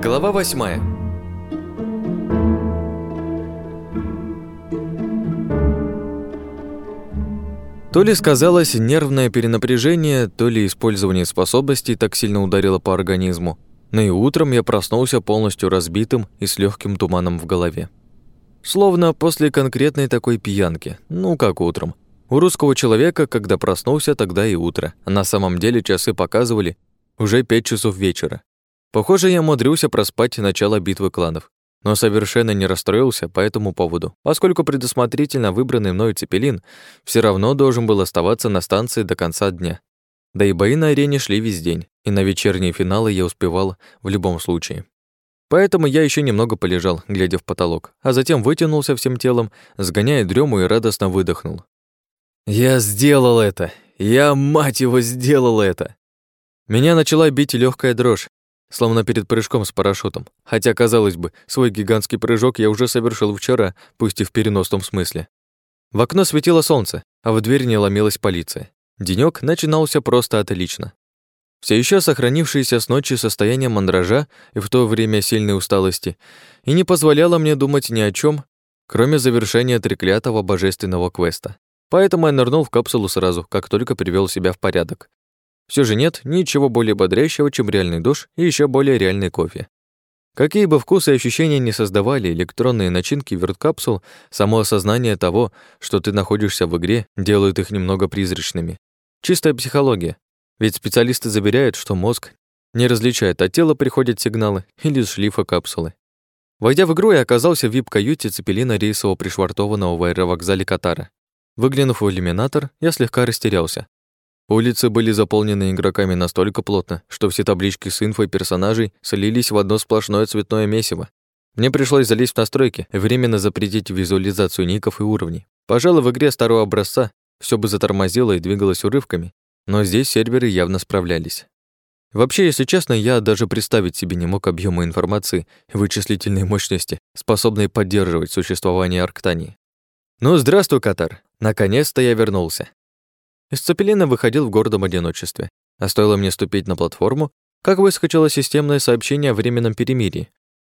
Глава восьмая. То ли сказалось нервное перенапряжение, то ли использование способностей так сильно ударило по организму. Но и утром я проснулся полностью разбитым и с легким туманом в голове. Словно после конкретной такой пьянки. Ну, как утром. У русского человека, когда проснулся, тогда и утро. На самом деле часы показывали уже пять часов вечера. Похоже, я умудрился проспать начало битвы кланов. Но совершенно не расстроился по этому поводу, поскольку предусмотрительно выбранный мною цепелин все равно должен был оставаться на станции до конца дня. Да и бои на арене шли весь день, и на вечерние финалы я успевал в любом случае. Поэтому я еще немного полежал, глядя в потолок, а затем вытянулся всем телом, сгоняя дрему и радостно выдохнул. «Я сделал это! Я, мать его, сделал это!» Меня начала бить легкая дрожь, словно перед прыжком с парашютом. Хотя, казалось бы, свой гигантский прыжок я уже совершил вчера, пусть и в переносном смысле. В окно светило солнце, а в дверь не ломилась полиция. Денёк начинался просто отлично. Все еще сохранившееся с ночи состояние мандража и в то время сильной усталости и не позволяло мне думать ни о чем, кроме завершения треклятого божественного квеста. Поэтому я нырнул в капсулу сразу, как только привел себя в порядок. Все же нет ничего более бодрящего, чем реальный душ и еще более реальный кофе. Какие бы вкусы и ощущения не создавали электронные начинки верткапсул, само осознание того, что ты находишься в игре, делает их немного призрачными. Чистая психология. Ведь специалисты заверяют, что мозг не различает, от тела приходят сигналы или шлифа капсулы. Войдя в игру, я оказался в вип-каюте цепелина рейсового пришвартованного в аэровокзале Катара. Выглянув в иллюминатор, я слегка растерялся. Улицы были заполнены игроками настолько плотно, что все таблички с инфой персонажей слились в одно сплошное цветное месиво. Мне пришлось залезть в настройки временно запретить визуализацию ников и уровней. Пожалуй, в игре старого образца все бы затормозило и двигалось урывками, но здесь серверы явно справлялись. Вообще, если честно, я даже представить себе не мог объема информации и вычислительной мощности, способной поддерживать существование Арктании. Ну, здравствуй, Катар. Наконец-то я вернулся. Из Цепелина выходил в гордом одиночестве. А стоило мне ступить на платформу, как выскочило системное сообщение о временном перемирии.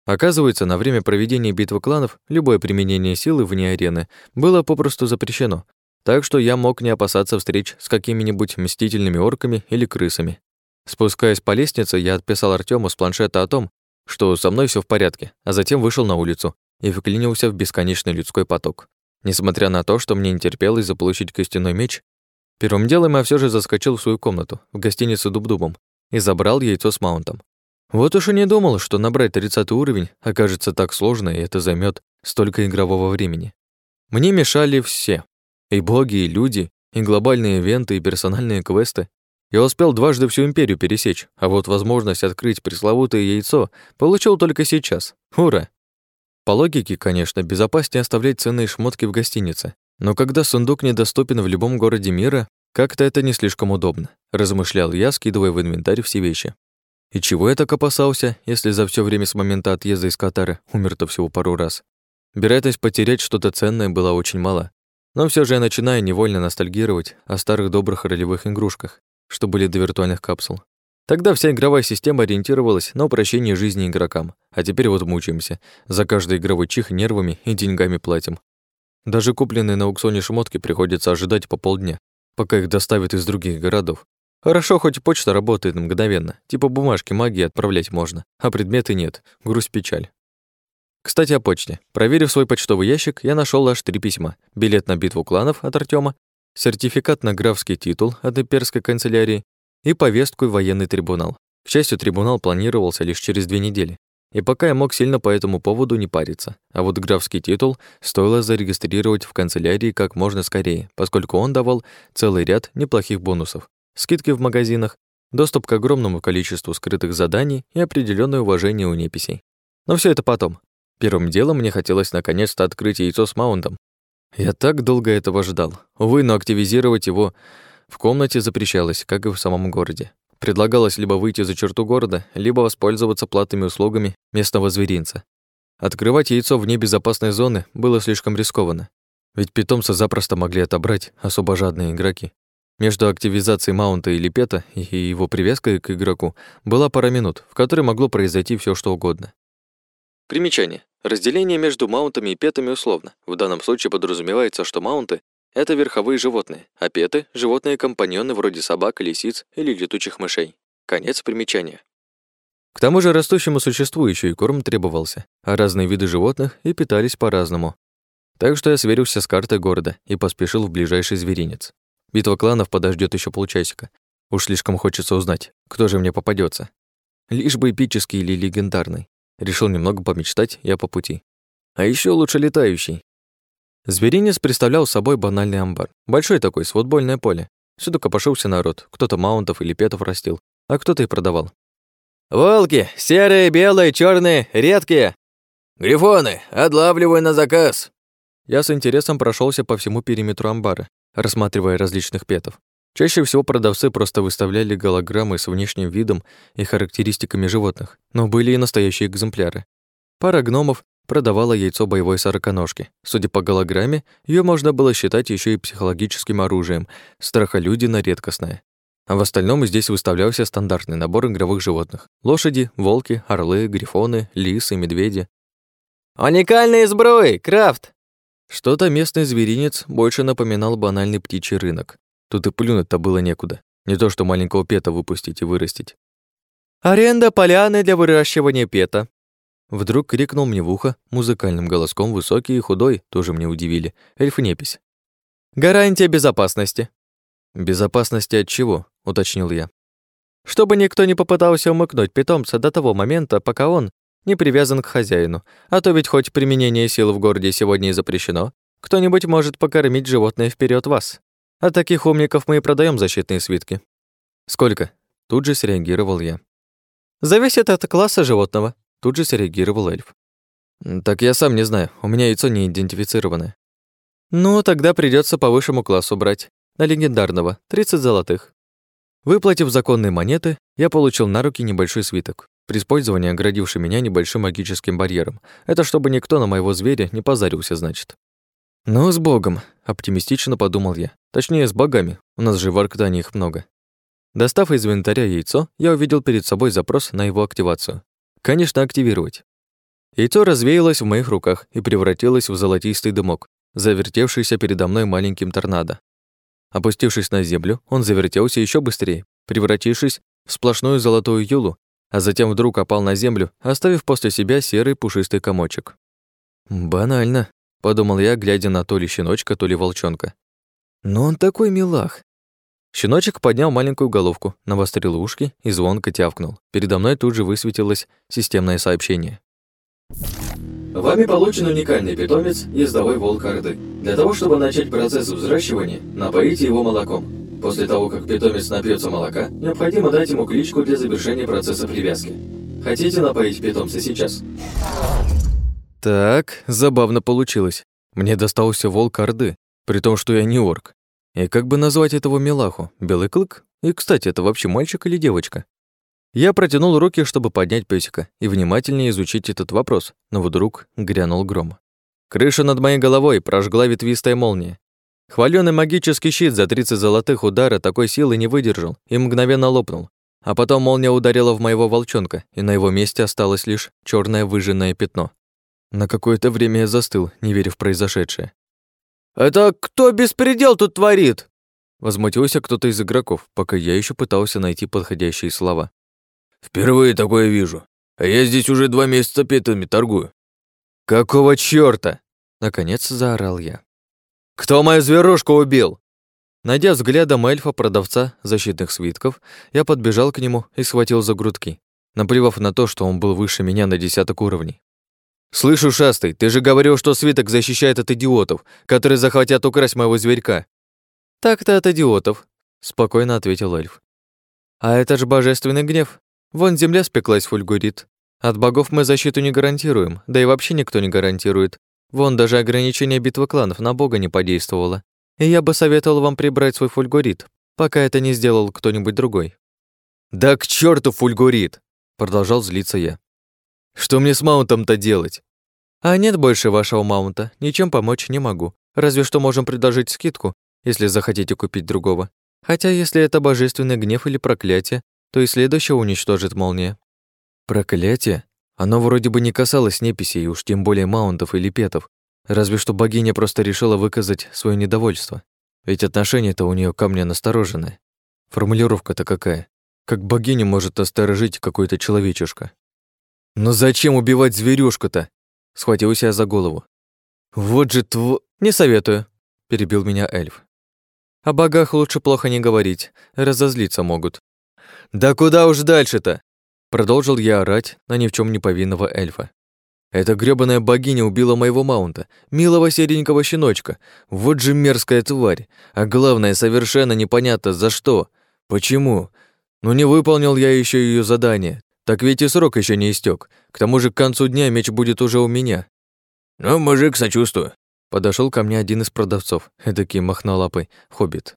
Оказывается, на время проведения битвы кланов любое применение силы вне арены было попросту запрещено, так что я мог не опасаться встреч с какими-нибудь мстительными орками или крысами. Спускаясь по лестнице, я отписал Артему с планшета о том, что со мной все в порядке, а затем вышел на улицу и вклинился в бесконечный людской поток. Несмотря на то, что мне не терпелось заполучить костяной меч, первым делом я все же заскочил в свою комнату в гостинице Дуб-Дубом и забрал яйцо с маунтом. Вот уж и не думал, что набрать 30 уровень окажется так сложно, и это займет столько игрового времени. Мне мешали все, и боги, и люди, и глобальные ивенты, и персональные квесты. Я успел дважды всю империю пересечь, а вот возможность открыть пресловутое яйцо получил только сейчас. Ура! По логике, конечно, безопаснее оставлять ценные шмотки в гостинице. Но когда сундук недоступен в любом городе мира, как-то это не слишком удобно, размышлял я, скидывая в инвентарь все вещи. И чего я так опасался, если за все время с момента отъезда из Катара умер-то всего пару раз? Вероятность потерять что-то ценное была очень мала. Но все же я начинаю невольно ностальгировать о старых добрых ролевых игрушках, что были до виртуальных капсул. Тогда вся игровая система ориентировалась на упрощение жизни игрокам, а теперь вот мучаемся. За каждый игровой чих нервами и деньгами платим. Даже купленные на аукционе шмотки приходится ожидать по полдня, пока их доставят из других городов. Хорошо, хоть почта работает мгновенно, типа бумажки магии отправлять можно, а предметы нет, грусть-печаль. Кстати, о почте. Проверив свой почтовый ящик, я нашел аж три письма. Билет на битву кланов от Артема, сертификат на графский титул от имперской канцелярии и повестку в военный трибунал. К счастью, трибунал планировался лишь через две недели, и пока я мог сильно по этому поводу не париться. А вот графский титул стоило зарегистрировать в канцелярии как можно скорее, поскольку он давал целый ряд неплохих бонусов. Скидки в магазинах, доступ к огромному количеству скрытых заданий и определенное уважение у неписей. Но все это потом. Первым делом мне хотелось наконец-то открыть яйцо с маунтом. Я так долго этого ждал. Увы, но активизировать его в комнате запрещалось, как и в самом городе. Предлагалось либо выйти за черту города, либо воспользоваться платными услугами местного зверинца. Открывать яйцо вне безопасной зоны было слишком рискованно, ведь питомца запросто могли отобрать особо жадные игроки. Между активизацией маунта или пета и его привязкой к игроку была пара минут, в которой могло произойти все что угодно. Примечание. Разделение между маунтами и петами условно. В данном случае подразумевается, что маунты — это верховые животные, а петы — животные-компаньоны вроде собак, лисиц или летучих мышей. Конец примечания. К тому же растущему существу еще и корм требовался, а разные виды животных и питались по-разному. Так что я сверился с картой города и поспешил в ближайший зверинец. Битва кланов подождет еще полчасика. Уж слишком хочется узнать, кто же мне попадется. Лишь бы эпический или легендарный. Решил немного помечтать, я по пути. А еще лучше летающий. Зверинец представлял собой банальный амбар. Большой такой, с футбольное поле. Сюда копошился народ. Кто-то маунтов или петов растил, а кто-то и продавал. «Волки! Серые, белые, черные, редкие!» «Грифоны! Отлавливай на заказ!» Я с интересом прошелся по всему периметру амбара, рассматривая различных петов. Чаще всего продавцы просто выставляли голограммы с внешним видом и характеристиками животных, но были и настоящие экземпляры. Пара гномов продавала яйцо боевой сороконожки. Судя по голограмме, ее можно было считать еще и психологическим оружием, страхолюдина редкостная. А в остальном здесь выставлялся стандартный набор игровых животных. Лошади, волки, орлы, грифоны, лисы, медведи. «Уникальные сбруи! Крафт!» Что-то местный зверинец больше напоминал банальный птичий рынок. Тут и плюнуть-то было некуда. Не то, что маленького пета выпустить и вырастить. «Аренда поляны для выращивания пета!» Вдруг крикнул мне в ухо музыкальным голоском высокий и худой, тоже мне удивили, эльф-непись. «Гарантия безопасности!» «Безопасности от чего?» — уточнил я. «Чтобы никто не попытался умыкнуть питомца до того момента, пока он не привязан к хозяину, а то ведь хоть применение силы в городе сегодня и запрещено, кто-нибудь может покормить животное вперед вас. От таких умников мы и продаем защитные свитки. Сколько? Тут же среагировал я. Зависит от класса животного. Тут же среагировал эльф. Так я сам не знаю, у меня яйцо не идентифицированное. Ну, тогда придется по высшему классу брать. На легендарного, 30 золотых. Выплатив законные монеты, я получил на руки небольшой свиток, при использовании оградивший меня небольшим магическим барьером. Это чтобы никто на моего зверя не позарился, значит. «Ну, с Богом», — оптимистично подумал я. Точнее, с богами, у нас же в Арктане их много. Достав из инвентаря яйцо, я увидел перед собой запрос на его активацию. Конечно, активировать. Яйцо развеялось в моих руках и превратилось в золотистый дымок, завертевшийся передо мной маленьким торнадо. Опустившись на землю, он завертелся еще быстрее, превратившись в сплошную золотую юлу, а затем вдруг опал на землю, оставив после себя серый пушистый комочек. Банально подумал я, глядя на то ли щеночка, то ли волчонка. Но он такой милах. Щеночек поднял маленькую головку, навострил ушки и звонко тявкнул. Передо мной тут же высветилось системное сообщение. Вами получен уникальный питомец ездовой волк Орды. Для того, чтобы начать процесс взращивания, напоите его молоком. После того, как питомец напьется молока, необходимо дать ему кличку для завершения процесса привязки. Хотите напоить питомца сейчас? Так, забавно получилось. Мне достался волк Орды, при том, что я не орк. И как бы назвать этого милаху? Белый клык? И, кстати, это вообще мальчик или девочка? Я протянул руки, чтобы поднять песика и внимательнее изучить этот вопрос, но вдруг грянул гром. Крыша над моей головой прожгла ветвистая молния. Хвалёный магический щит за 30 золотых удара такой силы не выдержал и мгновенно лопнул. А потом молния ударила в моего волчонка, и на его месте осталось лишь черное выжженное пятно. На какое-то время я застыл, не веря в произошедшее. «Это кто беспредел тут творит?» Возмутился кто-то из игроков, пока я еще пытался найти подходящие слова. «Впервые такое вижу. А я здесь уже два месяца петами торгую». «Какого чёрта?» Наконец заорал я. «Кто мою зверушку убил?» Найдя взглядом эльфа-продавца защитных свитков, я подбежал к нему и схватил за грудки, наплевав на то, что он был выше меня на десяток уровней. «Слышу, Шастый, ты же говорил, что свиток защищает от идиотов, которые захотят украсть моего зверька». «Так-то от идиотов», — спокойно ответил эльф. «А это же божественный гнев. Вон земля спеклась фульгурит. От богов мы защиту не гарантируем, да и вообще никто не гарантирует. Вон даже ограничение битвы кланов на бога не подействовало. И я бы советовал вам прибрать свой фульгурит, пока это не сделал кто-нибудь другой». «Да к черту фульгурит!» — продолжал злиться я. «Что мне с маунтом-то делать?» А нет больше вашего маунта, ничем помочь не могу. Разве что можем предложить скидку, если захотите купить другого. Хотя если это божественный гнев или проклятие, то и следующее уничтожит молния. Проклятие? Оно вроде бы не касалось неписей, уж тем более маунтов или петов. Разве что богиня просто решила выказать свое недовольство. Ведь отношение-то у нее ко мне настороженное. Формулировка-то какая? Как богиня может насторожить какой-то человечишка? Но зачем убивать зверюшку-то? Схватился я за голову. Вот же тв... Не советую, перебил меня эльф. О богах лучше плохо не говорить, разозлиться могут. Да куда уж дальше-то? Продолжил я орать на ни в чем не повинного эльфа. Эта грёбаная богиня убила моего маунта, милого серенького щеночка. Вот же мерзкая тварь. А главное, совершенно непонятно за что. Почему? Ну не выполнил я еще ее задание. Так ведь и срок еще не истек. К тому же к концу дня меч будет уже у меня. Ну, мужик, сочувствую. Подошел ко мне один из продавцов, эдакий махнолапый хоббит.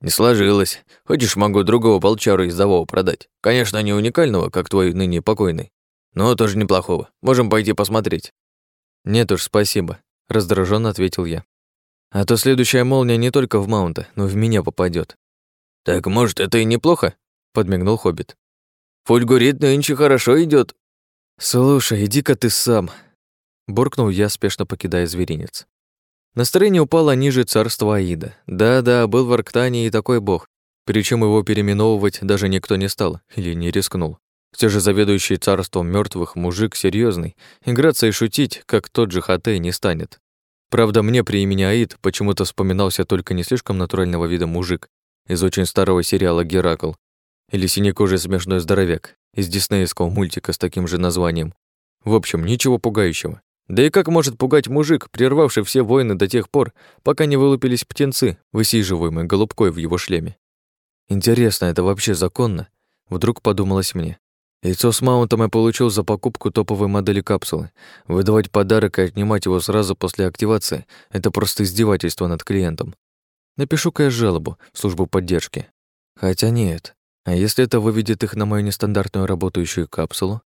Не сложилось. Хочешь, могу другого полчара из завова продать. Конечно, не уникального, как твой ныне покойный. Но тоже неплохого. Можем пойти посмотреть. Нет уж, спасибо, раздраженно ответил я. А то следующая молния не только в маунта, но и в меня попадет. Так может, это и неплохо? подмигнул хоббит. Фульгурит нынче хорошо идет. Слушай, иди-ка ты сам, буркнул я, спешно покидая зверинец. Настроение упало ниже царства Аида. Да-да, был в Арктане и такой бог. Причем его переименовывать даже никто не стал или не рискнул. Все же заведующий царством мертвых мужик серьезный, играться и шутить, как тот же Хатей, не станет. Правда, мне при имени Аид почему-то вспоминался только не слишком натурального вида мужик из очень старого сериала «Геракл» или синекожий смешной здоровяк из диснеевского мультика с таким же названием. В общем, ничего пугающего. Да и как может пугать мужик, прервавший все войны до тех пор, пока не вылупились птенцы, высиживаемые голубкой в его шлеме? Интересно, это вообще законно? Вдруг подумалось мне. Яйцо с маунтом я получил за покупку топовой модели капсулы. Выдавать подарок и отнимать его сразу после активации — это просто издевательство над клиентом. Напишу-ка я жалобу в службу поддержки. Хотя нет. А если это выведет их на мою нестандартную работающую капсулу?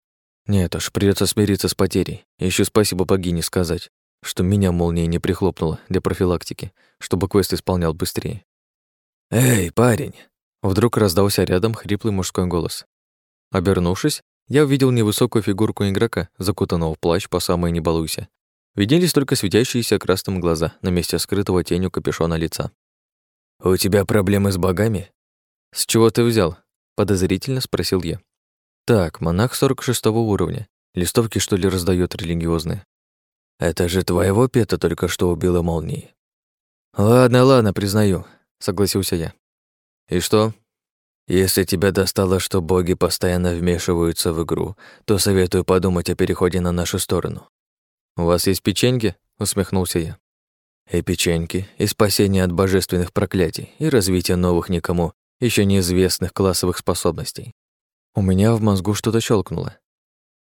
Нет уж, придется смириться с потерей. Еще спасибо богине сказать, что меня молния не прихлопнула для профилактики, чтобы квест исполнял быстрее. «Эй, парень!» Вдруг раздался рядом хриплый мужской голос. Обернувшись, я увидел невысокую фигурку игрока, закутанного в плащ по самой не балуйся. Виделись только светящиеся красным глаза на месте скрытого тенью капюшона лица. «У тебя проблемы с богами?» «С чего ты взял?» — подозрительно спросил я. Так, монах 46 уровня. Листовки, что ли, раздает религиозные. Это же твоего пета только что убила молнией. Ладно, ладно, признаю, согласился я. И что? Если тебя достало, что боги постоянно вмешиваются в игру, то советую подумать о переходе на нашу сторону. У вас есть печеньки? усмехнулся я. И печеньки, и спасение от божественных проклятий, и развитие новых никому еще неизвестных классовых способностей. У меня в мозгу что-то щелкнуло.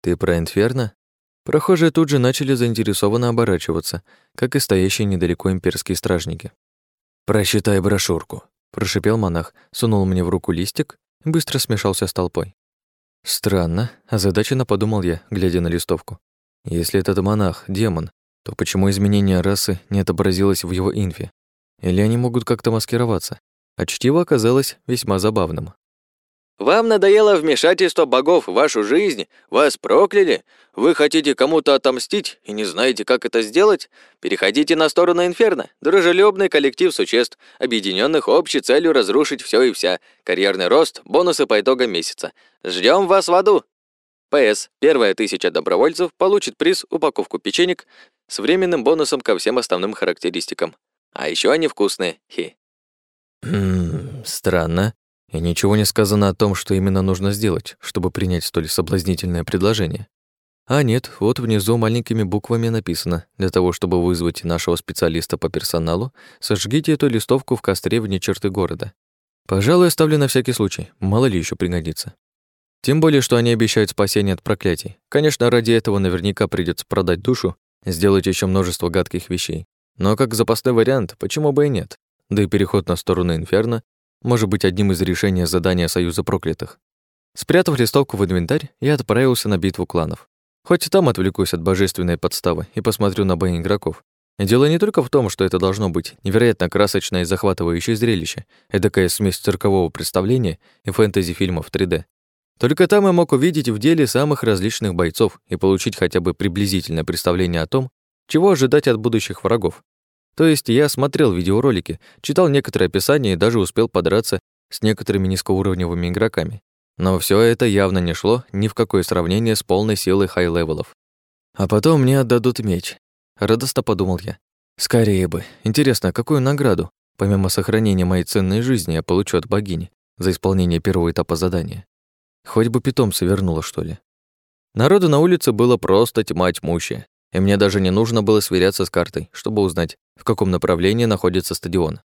Ты про инферно? Прохожие тут же начали заинтересованно оборачиваться, как и стоящие недалеко имперские стражники. «Просчитай брошюрку», — прошипел монах, сунул мне в руку листик и быстро смешался с толпой. Странно, озадаченно подумал я, глядя на листовку. Если этот монах — демон, то почему изменение расы не отобразилось в его инфе? Или они могут как-то маскироваться? А чтиво оказалось весьма забавным. Вам надоело вмешательство богов в вашу жизнь? Вас прокляли? Вы хотите кому-то отомстить и не знаете, как это сделать? Переходите на сторону Инферно. Дружелюбный коллектив существ, объединенных общей целью разрушить все и вся. Карьерный рост, бонусы по итогам месяца. Ждем вас в аду. ПС. Первая тысяча добровольцев получит приз упаковку печенек с временным бонусом ко всем основным характеристикам. А еще они вкусные. Хи. Странно. И ничего не сказано о том, что именно нужно сделать, чтобы принять столь соблазнительное предложение. А нет, вот внизу маленькими буквами написано «Для того, чтобы вызвать нашего специалиста по персоналу, сожгите эту листовку в костре вне черты города». Пожалуй, оставлю на всякий случай, мало ли еще пригодится. Тем более, что они обещают спасение от проклятий. Конечно, ради этого наверняка придется продать душу, сделать еще множество гадких вещей. Но как запасной вариант, почему бы и нет? Да и переход на сторону Инферно может быть одним из решений задания Союза проклятых. Спрятав листовку в инвентарь, я отправился на битву кланов. Хоть и там отвлекусь от божественной подставы и посмотрю на бои игроков. Дело не только в том, что это должно быть невероятно красочное и захватывающее зрелище, эдакая смесь циркового представления и фэнтези-фильмов 3D. Только там я мог увидеть в деле самых различных бойцов и получить хотя бы приблизительное представление о том, чего ожидать от будущих врагов. То есть я смотрел видеоролики, читал некоторые описания и даже успел подраться с некоторыми низкоуровневыми игроками. Но все это явно не шло ни в какое сравнение с полной силой хай-левелов. А потом мне отдадут меч. Радостно подумал я. Скорее бы. Интересно, какую награду, помимо сохранения моей ценной жизни, я получу от богини за исполнение первого этапа задания? Хоть бы питомца вернула, что ли. Народу на улице было просто тьма тьмущая, и мне даже не нужно было сверяться с картой, чтобы узнать, в каком направлении находится стадион.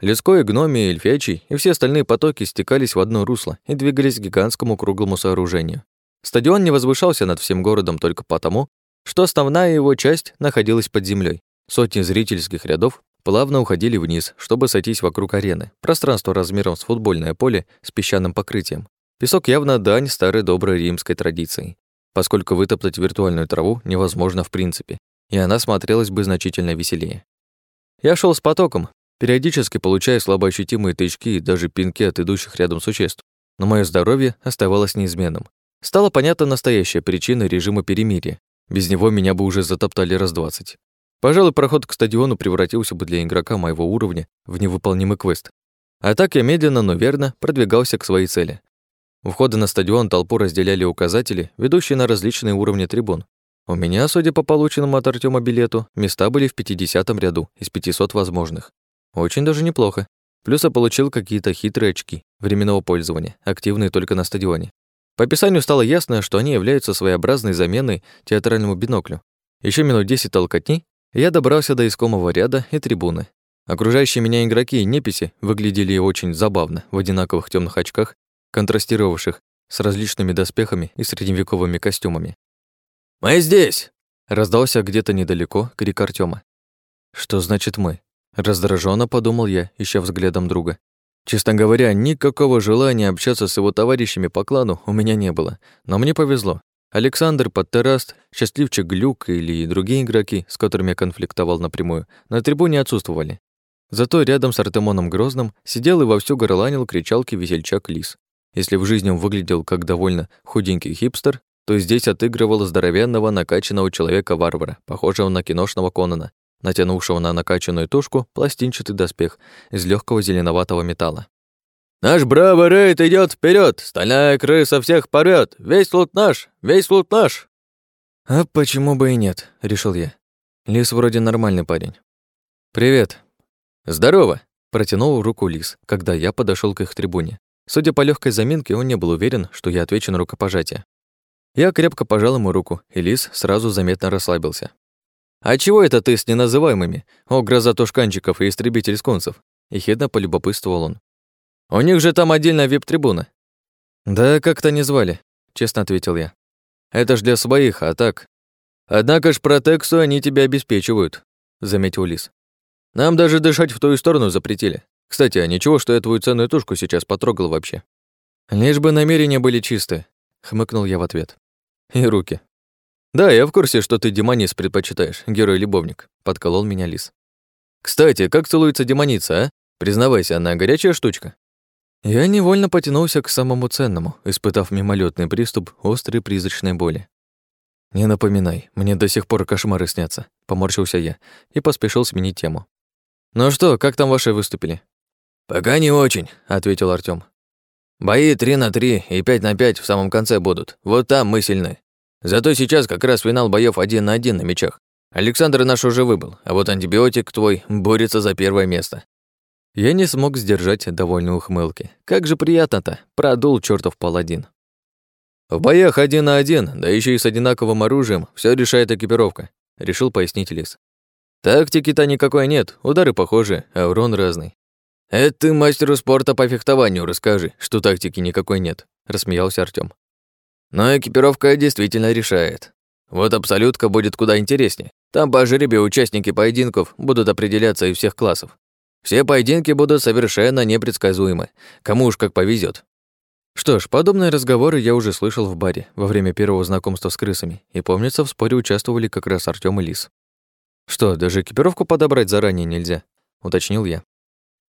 Людской, гномий, эльфячий и все остальные потоки стекались в одно русло и двигались к гигантскому круглому сооружению. Стадион не возвышался над всем городом только потому, что основная его часть находилась под землей. Сотни зрительских рядов плавно уходили вниз, чтобы сойтись вокруг арены, пространство размером с футбольное поле с песчаным покрытием. Песок явно дань старой доброй римской традиции, поскольку вытоптать виртуальную траву невозможно в принципе, и она смотрелась бы значительно веселее. Я шел с потоком, периодически получая слабоощутимые тычки и даже пинки от идущих рядом существ, но мое здоровье оставалось неизменным. Стала понятна настоящая причина режима перемирия. Без него меня бы уже затоптали раз двадцать. Пожалуй, проход к стадиону превратился бы для игрока моего уровня в невыполнимый квест. А так я медленно, но верно продвигался к своей цели. У входа на стадион толпу разделяли указатели, ведущие на различные уровни трибун. У меня, судя по полученному от Артема билету, места были в 50-м ряду из 500 возможных. Очень даже неплохо. Плюс я получил какие-то хитрые очки временного пользования, активные только на стадионе. По описанию стало ясно, что они являются своеобразной заменой театральному биноклю. Еще минут 10 толкотни, я добрался до искомого ряда и трибуны. Окружающие меня игроки и неписи выглядели очень забавно в одинаковых темных очках контрастировавших с различными доспехами и средневековыми костюмами. «Мы здесь!» — раздался где-то недалеко крик Артема. «Что значит «мы»?» — раздраженно подумал я, ища взглядом друга. Честно говоря, никакого желания общаться с его товарищами по клану у меня не было, но мне повезло. Александр, Подтераст, Счастливчик Глюк или другие игроки, с которыми я конфликтовал напрямую, на трибуне отсутствовали. Зато рядом с Артемоном Грозным сидел и вовсю горланил кричалки весельчак Лис. Если в жизни он выглядел как довольно худенький хипстер, то здесь отыгрывал здоровенного накачанного человека-варвара, похожего на киношного Конана, натянувшего на накачанную тушку пластинчатый доспех из легкого зеленоватого металла. «Наш бравый рейд идет вперед! Стальная крыса всех порвет! Весь лут наш! Весь лут наш!» «А почему бы и нет?» — решил я. Лис вроде нормальный парень. «Привет». «Здорово!» — протянул руку Лис, когда я подошел к их трибуне. Судя по легкой заминке, он не был уверен, что я отвечу на рукопожатие. Я крепко пожал ему руку, и Лис сразу заметно расслабился. «А чего это ты с неназываемыми? О, гроза тушканчиков и истребитель скунсов!» Ехидно полюбопытствовал он. «У них же там отдельная вип-трибуна». «Да как-то не звали», — честно ответил я. «Это ж для своих, а так...» «Однако ж протексу они тебя обеспечивают», — заметил Лис. «Нам даже дышать в ту сторону запретили. Кстати, а ничего, что я твою ценную тушку сейчас потрогал вообще. Лишь бы намерения были чистые, хмыкнул я в ответ. И руки. Да, я в курсе, что ты демонис предпочитаешь, герой-любовник, подколол меня лис. Кстати, как целуется демоница, а? Признавайся, она горячая штучка. Я невольно потянулся к самому ценному, испытав мимолетный приступ острой призрачной боли. «Не напоминай, мне до сих пор кошмары снятся», — поморщился я и поспешил сменить тему. «Ну что, как там ваши выступили?» «Пока не очень», — ответил Артём. «Бои три на три и пять на пять в самом конце будут. Вот там мы сильны. Зато сейчас как раз финал боёв один на один на мячах. Александр наш уже выбыл, а вот антибиотик твой борется за первое место». Я не смог сдержать довольной ухмылки. Как же приятно-то, продул чертов паладин. В боях один на один, да еще и с одинаковым оружием, все решает экипировка, решил пояснить Лис. Тактики-то никакой нет, удары похожи, а урон разный. «Это ты мастеру спорта по фехтованию расскажи, что тактики никакой нет», — рассмеялся Артём. «Но экипировка действительно решает. Вот абсолютка будет куда интереснее. Там по жребию участники поединков будут определяться из всех классов. Все поединки будут совершенно непредсказуемы. Кому уж как повезет. Что ж, подобные разговоры я уже слышал в баре во время первого знакомства с крысами, и помнится, в споре участвовали как раз Артём и Лис. Что, даже экипировку подобрать заранее нельзя? уточнил я.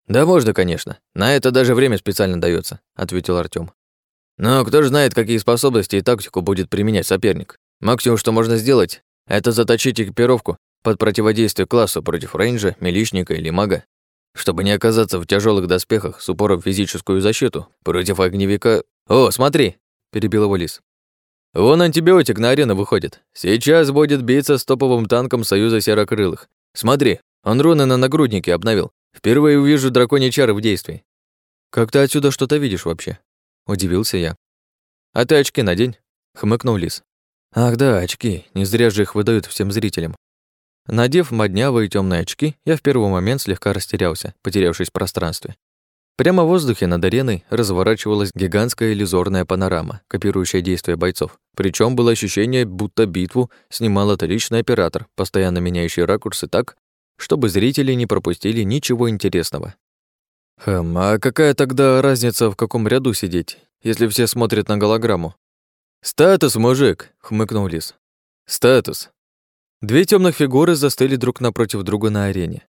Да можно, конечно. На это даже время специально дается, ответил Артём. Но кто же знает, какие способности и тактику будет применять соперник. Максимум, что можно сделать, это заточить экипировку под противодействие классу против рейнджа, милишника или мага, чтобы не оказаться в тяжелых доспехах с упором в физическую защиту против огневика. «О, смотри!» – перебил его Лис. «Вон антибиотик на арену выходит. Сейчас будет биться с топовым танком Союза Серокрылых. Смотри, он руны на нагруднике обновил. Впервые увижу драконьи чары в действии». «Как ты отсюда что-то видишь вообще?» – удивился я. «А ты очки надень», – хмыкнул Лис. «Ах да, очки. Не зря же их выдают всем зрителям. Надев моднявые темные очки, я в первый момент слегка растерялся, потерявшись в пространстве. Прямо в воздухе над ареной разворачивалась гигантская иллюзорная панорама, копирующая действия бойцов. Причем было ощущение, будто битву снимал отличный оператор, постоянно меняющий ракурсы так, чтобы зрители не пропустили ничего интересного. Хм, а какая тогда разница, в каком ряду сидеть, если все смотрят на голограмму? «Статус, мужик!» — хмыкнул Лис. «Статус. Две темных фигуры застыли друг напротив друга на арене.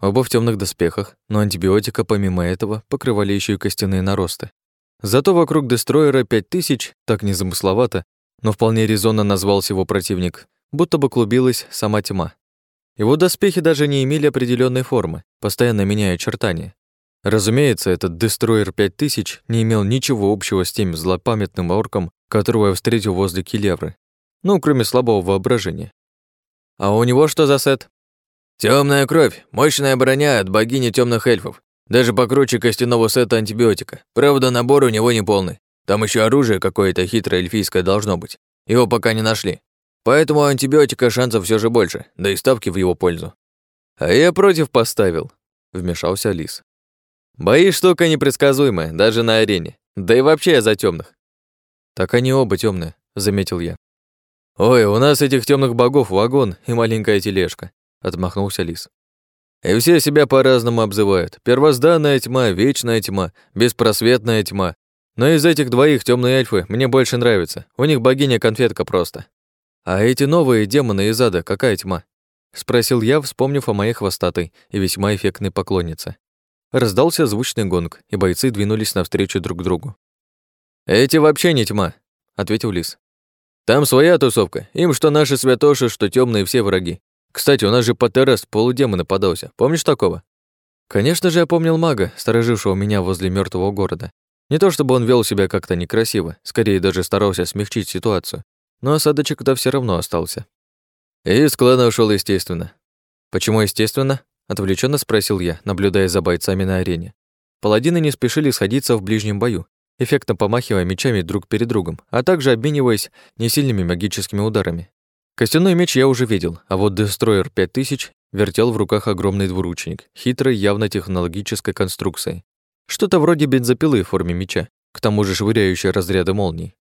Оба в темных доспехах, но антибиотика помимо этого покрывали еще и костяные наросты. Зато вокруг Дестроера 5000, так незамысловато, но вполне резонно назвался его противник, будто бы клубилась сама тьма. Его доспехи даже не имели определенной формы, постоянно меняя очертания. Разумеется, этот Дестроер 5000 не имел ничего общего с тем злопамятным орком, которого я встретил возле Келевры. Ну, кроме слабого воображения. А у него что за сет? Темная кровь, мощная броня от богини темных эльфов. Даже покруче костяного сета антибиотика. Правда, набор у него не полный. Там еще оружие какое-то хитрое эльфийское должно быть. Его пока не нашли. Поэтому антибиотика шансов все же больше, да и ставки в его пользу. А я против поставил, вмешался Лис. Бои штука непредсказуемая, даже на арене. Да и вообще я за темных. Так они оба темные, заметил я. «Ой, у нас этих темных богов вагон и маленькая тележка», — отмахнулся Лис. «И все себя по-разному обзывают. Первозданная тьма, вечная тьма, беспросветная тьма. Но из этих двоих темные эльфы мне больше нравятся. У них богиня-конфетка просто. А эти новые демоны из ада, какая тьма?» — спросил я, вспомнив о моей хвостатой и весьма эффектной поклоннице. Раздался звучный гонг, и бойцы двинулись навстречу друг другу. «Эти вообще не тьма», — ответил Лис. Там своя тусовка. Им что наши святоши, что темные все враги. Кстати, у нас же Патерас полудемона подался. Помнишь такого? Конечно же, я помнил мага, сторожившего меня возле мертвого города. Не то чтобы он вел себя как-то некрасиво, скорее даже старался смягчить ситуацию. Но осадочек-то все равно остался. И из клана ушел, естественно. Почему естественно? Отвлеченно спросил я, наблюдая за бойцами на арене. Паладины не спешили сходиться в ближнем бою, эффектно помахивая мечами друг перед другом, а также обмениваясь несильными магическими ударами. Костяной меч я уже видел, а вот Destroyer 5000 вертел в руках огромный двуручник, хитрой, явно технологической конструкции. Что-то вроде бензопилы в форме меча, к тому же швыряющей разряды молний.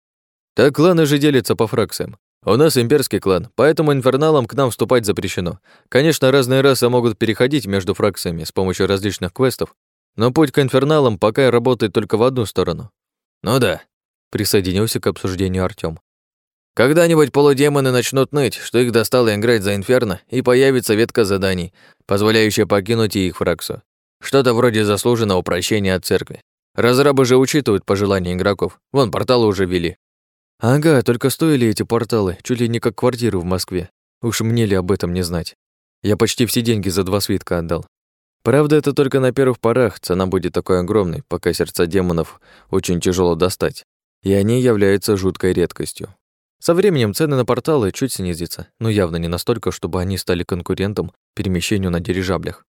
Так кланы же делятся по фракциям. У нас имперский клан, поэтому инферналам к нам вступать запрещено. Конечно, разные расы могут переходить между фракциями с помощью различных квестов, но путь к инферналам пока работает только в одну сторону. Ну да, присоединился к обсуждению Артём. Когда-нибудь полудемоны начнут ныть, что их достало играть за инферно, и появится ветка заданий, позволяющая покинуть их фракцию. Что-то вроде заслуженного прощения от церкви. Разрабы же учитывают пожелания игроков. Вон, порталы уже вели. Ага, только стоили эти порталы, чуть ли не как квартиры в Москве. Уж мне ли об этом не знать. Я почти все деньги за два свитка отдал. Правда, это только на первых порах, цена будет такой огромной, пока сердца демонов очень тяжело достать, и они являются жуткой редкостью. Со временем цены на порталы чуть снизятся, но явно не настолько, чтобы они стали конкурентом перемещению на дирижаблях.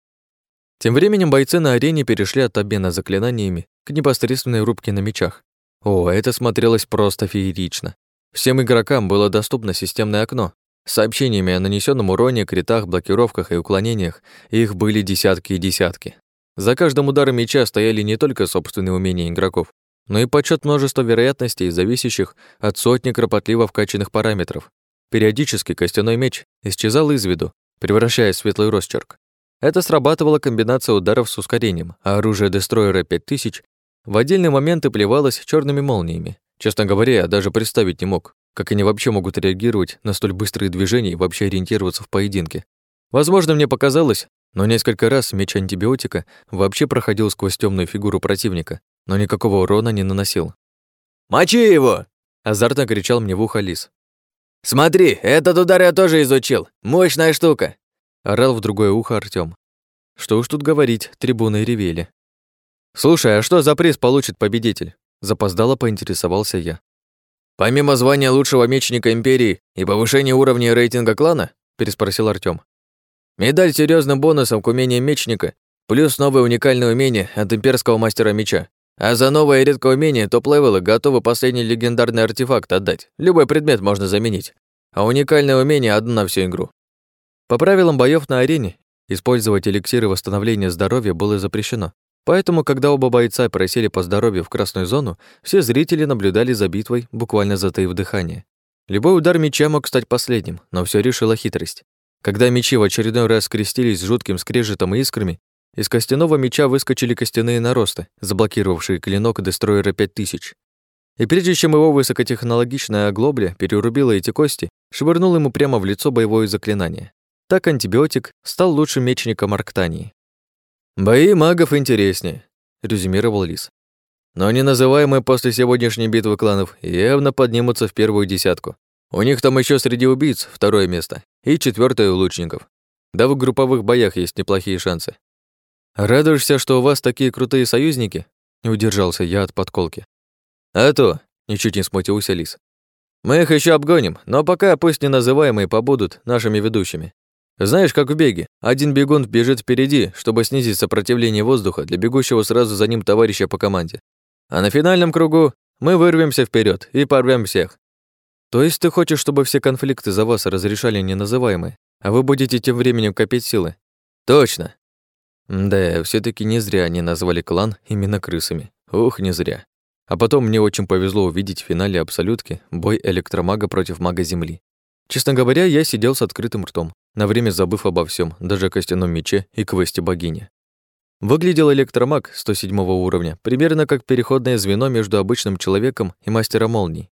Тем временем бойцы на арене перешли от обмена заклинаниями к непосредственной рубке на мечах. О, это смотрелось просто феерично. Всем игрокам было доступно системное окно, с сообщениями о нанесенном уроне, критах, блокировках и уклонениях их были десятки и десятки. За каждым ударом меча стояли не только собственные умения игроков, но и подсчет множества вероятностей, зависящих от сотни кропотливо вкачанных параметров. Периодически костяной меч исчезал из виду, превращаясь в светлый росчерк. Это срабатывала комбинация ударов с ускорением, а оружие Дестройера 5000 в отдельные моменты плевалось черными молниями. Честно говоря, я даже представить не мог, как они вообще могут реагировать на столь быстрые движения и вообще ориентироваться в поединке? Возможно, мне показалось, но несколько раз меч антибиотика вообще проходил сквозь темную фигуру противника, но никакого урона не наносил. «Мочи его!» – азартно кричал мне в ухо лис. «Смотри, этот удар я тоже изучил. Мощная штука!» – орал в другое ухо Артём. Что уж тут говорить, трибуны ревели. «Слушай, а что за приз получит победитель?» Запоздало поинтересовался я. «Помимо звания лучшего мечника Империи и повышения уровня рейтинга клана?» переспросил Артём. «Медаль с серьёзным бонусом к умениям мечника, плюс новое уникальное умение от имперского мастера меча. А за новое редкое умение топ-левелы готовы последний легендарный артефакт отдать. Любой предмет можно заменить. А уникальное умение одно на всю игру. По правилам боёв на арене, использовать эликсиры восстановления здоровья было запрещено. Поэтому, когда оба бойца просили по здоровью в красную зону, все зрители наблюдали за битвой, буквально затаив дыхание. Любой удар меча мог стать последним, но все решила хитрость. Когда мечи в очередной раз скрестились с жутким скрежетом и искрами, из костяного меча выскочили костяные наросты, заблокировавшие клинок Дестройера 5000. И прежде чем его высокотехнологичная оглобля перерубила эти кости, швырнул ему прямо в лицо боевое заклинание. Так антибиотик стал лучшим мечником Арктании. «Бои магов интереснее», — резюмировал Лис. «Но неназываемые после сегодняшней битвы кланов явно поднимутся в первую десятку. У них там еще среди убийц второе место и четвертое у лучников. Да в групповых боях есть неплохие шансы. «Радуешься, что у вас такие крутые союзники?» Не удержался я от подколки. «А то!» — ничуть не смутился Лис. «Мы их еще обгоним, но пока пусть неназываемые побудут нашими ведущими. Знаешь, как в беге. Один бегун бежит впереди, чтобы снизить сопротивление воздуха для бегущего сразу за ним товарища по команде. А на финальном кругу мы вырвемся вперед и порвем всех. То есть ты хочешь, чтобы все конфликты за вас разрешали неназываемые, а вы будете тем временем копить силы? Точно. Да, все таки не зря они назвали клан именно крысами. Ух, не зря. А потом мне очень повезло увидеть в финале Абсолютки бой электромага против мага Земли. Честно говоря, я сидел с открытым ртом, на время забыв обо всем, даже о костяном мече и квесте богини. Выглядел электромаг 107 уровня примерно как переходное звено между обычным человеком и мастером молний.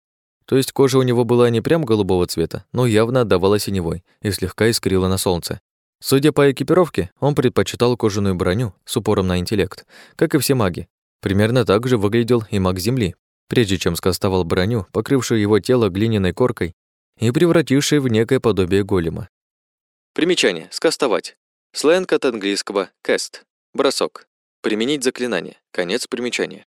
То есть кожа у него была не прям голубого цвета, но явно отдавала синевой и слегка искрила на солнце. Судя по экипировке, он предпочитал кожаную броню с упором на интеллект, как и все маги. Примерно так же выглядел и маг Земли, прежде чем скастовал броню, покрывшую его тело глиняной коркой и превратившей в некое подобие голема. Примечание. Скастовать. Сленг от английского «cast». Бросок. Применить заклинание. Конец примечания.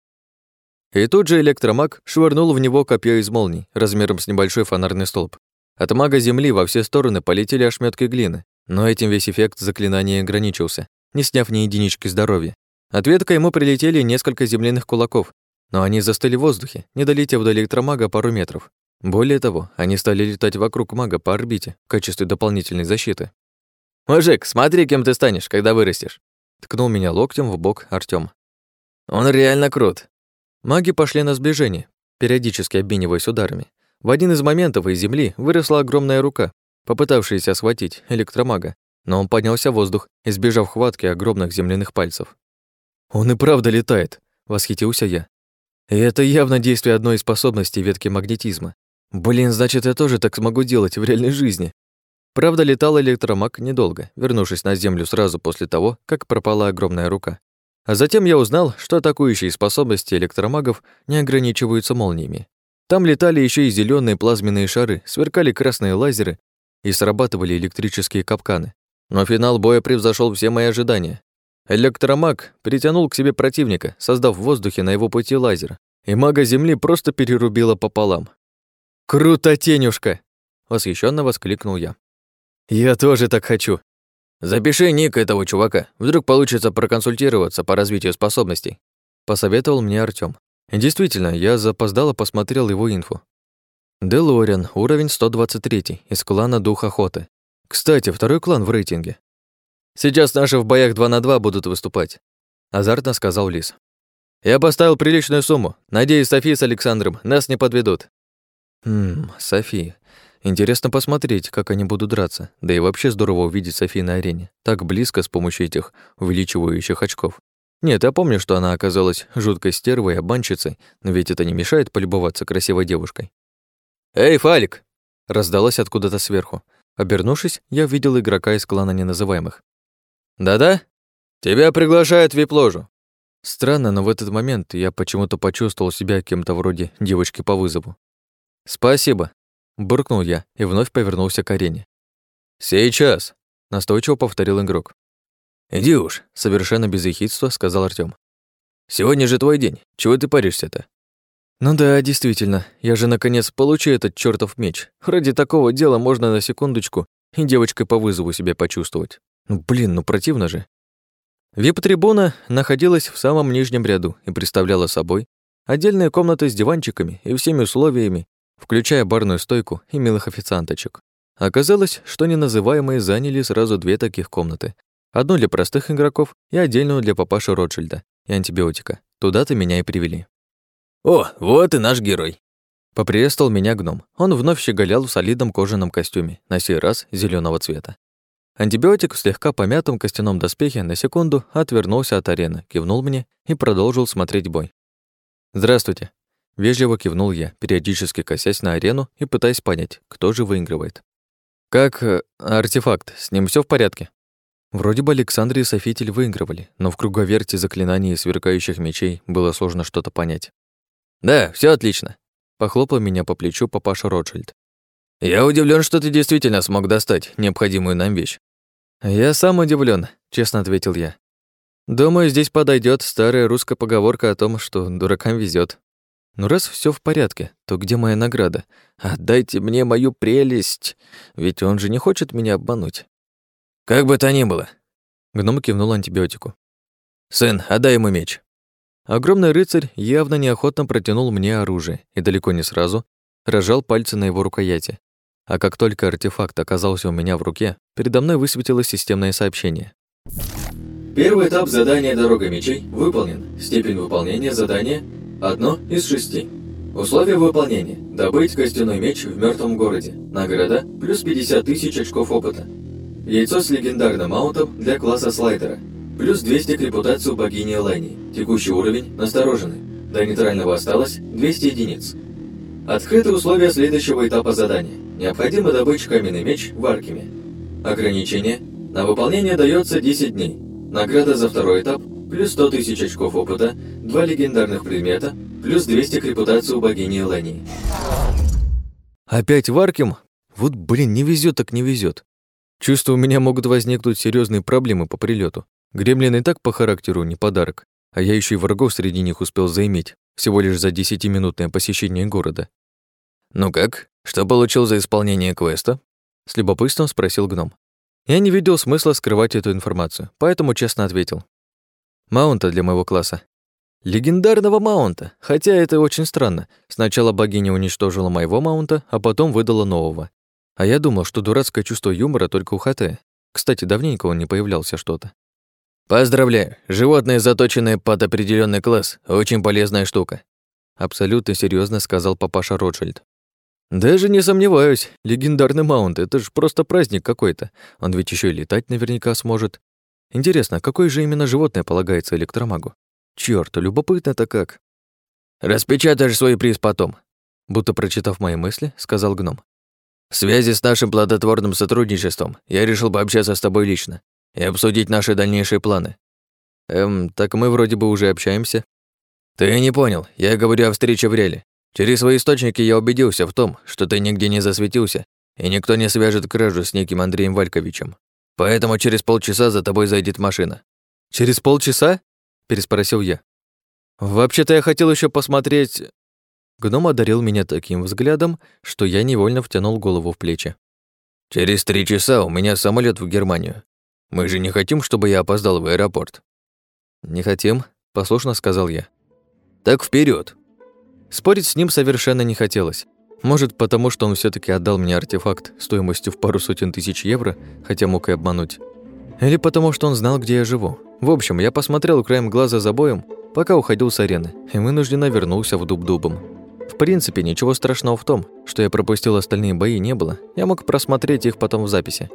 И тут же электромаг швырнул в него копье из молний, размером с небольшой фонарный столб. От мага Земли во все стороны полетели ошметки глины, но этим весь эффект заклинания ограничился, не сняв ни единички здоровья. Ответка ему прилетели несколько земляных кулаков, но они застыли в воздухе, не долетев до электромага пару метров. Более того, они стали летать вокруг мага по орбите в качестве дополнительной защиты. «Мужик, смотри, кем ты станешь, когда вырастешь!» Ткнул меня локтем в бок Артём. «Он реально крут!» Маги пошли на сближение, периодически обмениваясь ударами. В один из моментов из земли выросла огромная рука, попытавшийся схватить электромага, но он поднялся в воздух, избежав хватки огромных земляных пальцев. «Он и правда летает», — восхитился я. И это явно действие одной из способностей ветки магнетизма. Блин, значит, я тоже так смогу делать в реальной жизни. Правда, летал электромаг недолго, вернувшись на Землю сразу после того, как пропала огромная рука. А затем я узнал, что атакующие способности электромагов не ограничиваются молниями. Там летали еще и зеленые плазменные шары, сверкали красные лазеры и срабатывали электрические капканы. Но финал боя превзошел все мои ожидания. Электромаг притянул к себе противника, создав в воздухе на его пути лазер, и мага Земли просто перерубила пополам. «Круто, тенюшка!» — восхищенно воскликнул я. «Я тоже так хочу!» «Запиши ник этого чувака, вдруг получится проконсультироваться по развитию способностей», — посоветовал мне Артём. Действительно, я запоздало посмотрел его инфу. Делориан, уровень 123, из клана Дух Охоты. Кстати, второй клан в рейтинге. Сейчас наши в боях 2 на 2 будут выступать, азартно сказал Лис. Я поставил приличную сумму. Надеюсь, София с Александром нас не подведут. Хм, София. Интересно посмотреть, как они будут драться. Да и вообще здорово увидеть Софи на арене. Так близко с помощью этих увеличивающих очков. Нет, я помню, что она оказалась жуткой стервой и обманщицей, но ведь это не мешает полюбоваться красивой девушкой. «Эй, Фалик!» раздалось откуда-то сверху. Обернувшись, я увидел игрока из клана неназываемых. «Да-да? Тебя приглашают в вип-ложу». Странно, но в этот момент я почему-то почувствовал себя кем-то вроде девочки по вызову. «Спасибо», — буркнул я и вновь повернулся к арене. «Сейчас», — настойчиво повторил игрок. «Иди уж», — совершенно без ехидства сказал Артём. «Сегодня же твой день. Чего ты паришься-то?» «Ну да, действительно. Я же, наконец, получу этот чертов меч. Ради такого дела можно на секундочку и девочкой по вызову себя почувствовать. Ну, блин, ну противно же». Вип-трибуна находилась в самом нижнем ряду и представляла собой отдельные комнаты с диванчиками и всеми условиями, включая барную стойку и милых официанточек. Оказалось, что неназываемые заняли сразу две таких комнаты, Одну для простых игроков и отдельную для папаши Ротшильда и антибиотика. Туда-то меня и привели. «О, вот и наш герой!» Поприветствовал меня гном. Он вновь щеголял в солидном кожаном костюме, на сей раз зеленого цвета. Антибиотик в слегка помятом костяном доспехе на секунду отвернулся от арены, кивнул мне и продолжил смотреть бой. «Здравствуйте!» Вежливо кивнул я, периодически косясь на арену и пытаясь понять, кто же выигрывает. «Как э, артефакт? С ним все в порядке?» Вроде бы Александр и Софитель выигрывали, но в круговерте заклинаний и сверкающих мечей было сложно что-то понять. «Да, все отлично», — похлопал меня по плечу папаша Ротшильд. «Я удивлен, что ты действительно смог достать необходимую нам вещь». «Я сам удивлен, честно ответил я. «Думаю, здесь подойдет старая русская поговорка о том, что дуракам везет. Но раз все в порядке, то где моя награда? Отдайте мне мою прелесть, ведь он же не хочет меня обмануть». «Как бы то ни было». Гном кивнул антибиотику. «Сын, отдай ему меч». Огромный рыцарь явно неохотно протянул мне оружие и далеко не сразу рожал пальцы на его рукояти. А как только артефакт оказался у меня в руке, передо мной высветилось системное сообщение. Первый этап задания «Дорога мечей» выполнен. Степень выполнения задания – одно из шести. Условия выполнения – добыть костяной меч в мертвом городе. Награда – плюс 50 тысяч очков опыта. Яйцо с легендарным маунтом для класса слайдера. Плюс 200 к репутацию богини Элайни. Текущий уровень – настороженный. До нейтрального осталось 200 единиц. Открыты условия следующего этапа задания. Необходимо добыть каменный меч в Аркеме. Ограничение. На выполнение дается 10 дней. Награда за второй этап – плюс 100 тысяч очков опыта, два легендарных предмета, плюс 200 к репутацию богини Элайни. Опять в Аркем? Вот, блин, не везет так не везет. Чувствую, у меня могут возникнуть серьезные проблемы по прилету. Гремлин и так по характеру не подарок, а я еще и врагов среди них успел заиметь, всего лишь за десятиминутное посещение города. «Ну как? Что получил за исполнение квеста?» С любопытством спросил гном. Я не видел смысла скрывать эту информацию, поэтому честно ответил. Маунта для моего класса. Легендарного маунта, хотя это очень странно. Сначала богиня уничтожила моего маунта, а потом выдала нового. А я думал, что дурацкое чувство юмора только у Хате. Кстати, давненько он не появлялся что-то. Поздравляю, животное, заточенное под определенный класс, очень полезная штука. Абсолютно серьезно сказал папаша Ротшильд. Даже не сомневаюсь, легендарный маунт это же просто праздник какой-то. Он ведь еще и летать наверняка сможет. Интересно, какое же именно животное полагается электромагу? Чёрт, любопытно-то как. Распечатаешь свой приз потом. Будто прочитав мои мысли, сказал гном. В связи с нашим плодотворным сотрудничеством я решил пообщаться с тобой лично и обсудить наши дальнейшие планы. Эм, так мы вроде бы уже общаемся. Ты не понял, я говорю о встрече в Реле. Через свои источники я убедился в том, что ты нигде не засветился, и никто не свяжет кражу с неким Андреем Вальковичем. Поэтому через полчаса за тобой зайдет машина. Через полчаса? переспросил я. Вообще-то я хотел еще посмотреть Гном одарил меня таким взглядом, что я невольно втянул голову в плечи. «Через три часа у меня самолет в Германию. Мы же не хотим, чтобы я опоздал в аэропорт». «Не хотим», — послушно сказал я. «Так вперед. Спорить с ним совершенно не хотелось. Может, потому что он все таки отдал мне артефакт стоимостью в пару сотен тысяч евро, хотя мог и обмануть. Или потому что он знал, где я живу. В общем, я посмотрел краем глаза за боем, пока уходил с арены, и вынужденно вернулся в дуб-дубом. В принципе, ничего страшного в том, что я пропустил остальные бои не было. Я мог просмотреть их потом в записи.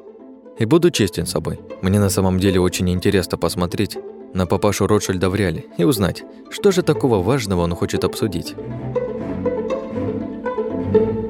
И буду честен с собой. Мне на самом деле очень интересно посмотреть на папашу Ротшильда в реале и узнать, что же такого важного он хочет обсудить. thank you.